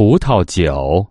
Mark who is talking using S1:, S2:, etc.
S1: 葡萄酒。